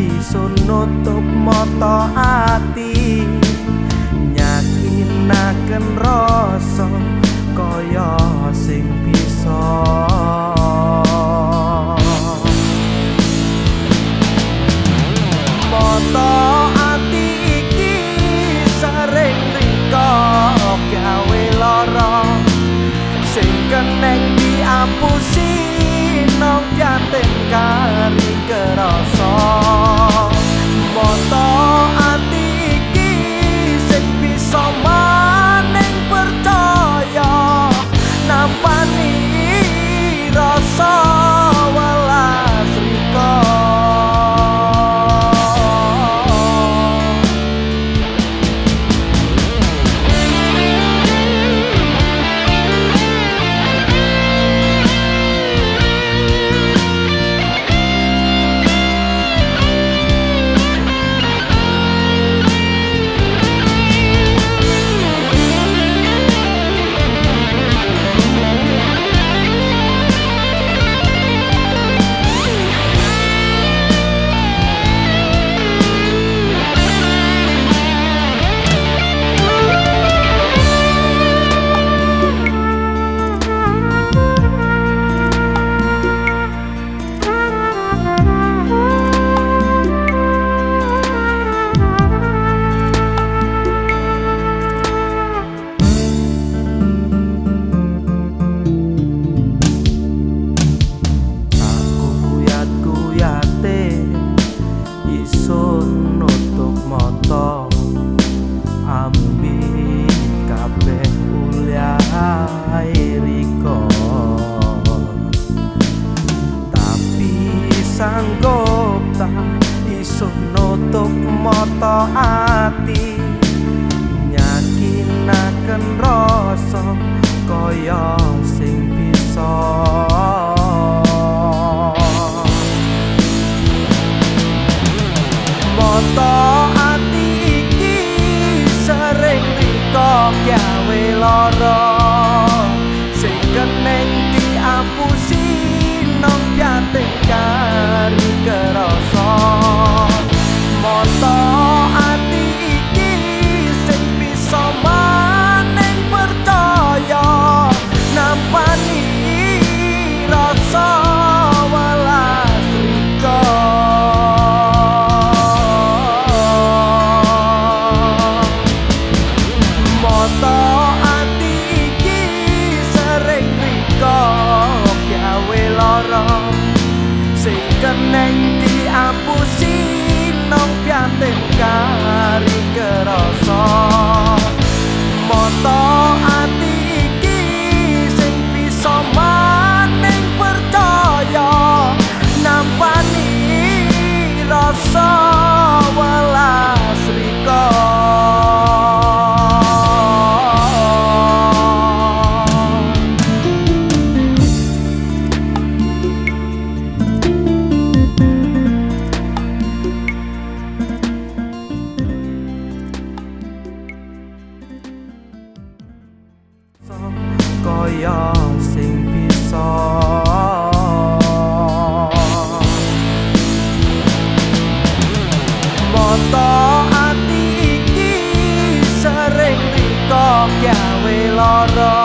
iso nutup mata ati nyakinaken rasa kaya sing bisa. to ati nyakinaken rasa kaya sing bisa. Mata ati iki sering riko gawe lara sing keneng diapusi nang jati kari. kening diapusi nong piatim kari kerasa. Kaya sing bisa. Moto ati iki sering riko gawe keneng